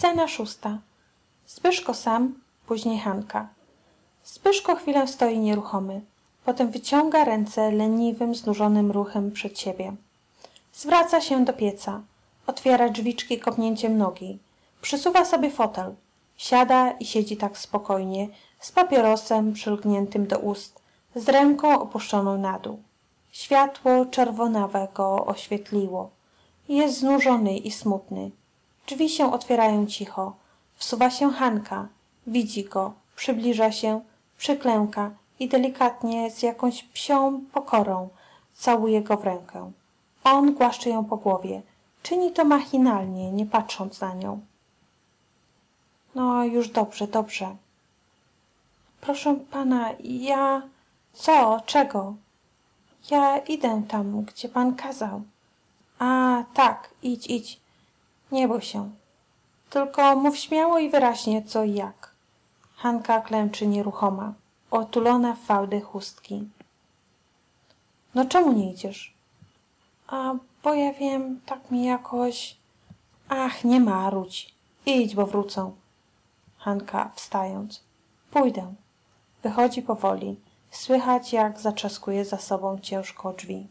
Scena szósta. Zbyszko sam, później Hanka. Zbyszko chwilę stoi nieruchomy. Potem wyciąga ręce leniwym, znużonym ruchem przed siebie. Zwraca się do pieca. Otwiera drzwiczki kopnięciem nogi. Przysuwa sobie fotel. Siada i siedzi tak spokojnie, z papierosem przylgniętym do ust, z ręką opuszczoną na dół. Światło czerwonawe go oświetliło. Jest znużony i smutny. Drzwi się otwierają cicho. Wsuwa się Hanka. Widzi go. Przybliża się. Przyklęka i delikatnie z jakąś psią pokorą całuje go w rękę. On głaszcze ją po głowie. Czyni to machinalnie, nie patrząc na nią. No już dobrze, dobrze. Proszę pana, ja... Co? Czego? Ja idę tam, gdzie pan kazał. A, tak, idź, idź. Nie bój się. Tylko mów śmiało i wyraźnie co i jak. Hanka klęczy nieruchoma, otulona w fałdy chustki. No czemu nie idziesz? A, bo ja wiem, tak mi jakoś... Ach, nie marudź. Idź, bo wrócą. Hanka, wstając. Pójdę. Wychodzi powoli. Słychać, jak zaczaskuje za sobą ciężko drzwi.